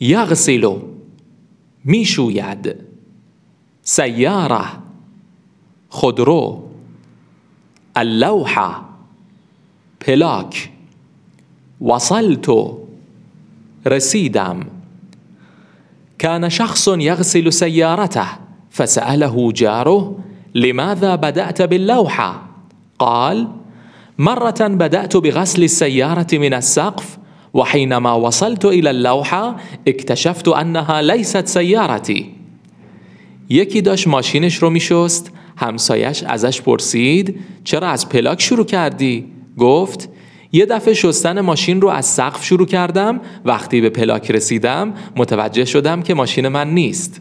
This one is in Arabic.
یغسل میشوید سیاره خودرو اللوحة پلاک وصلت رسيدم كان شخص يغسل سيارته فسأله جاره لماذا بدأت باللوحة؟ قال مرة بدأت بغسل السيارة من السقف وحينما وصلت إلى اللوحة اكتشفت أنها ليست سيارتي یکی داشت ماشینش رو میشست همسایش ازش پرسید چرا از پلاک شروع کردی؟ گفت یه دفعه شستن ماشین رو از سقف شروع کردم وقتی به پلاک رسیدم متوجه شدم که ماشین من نیست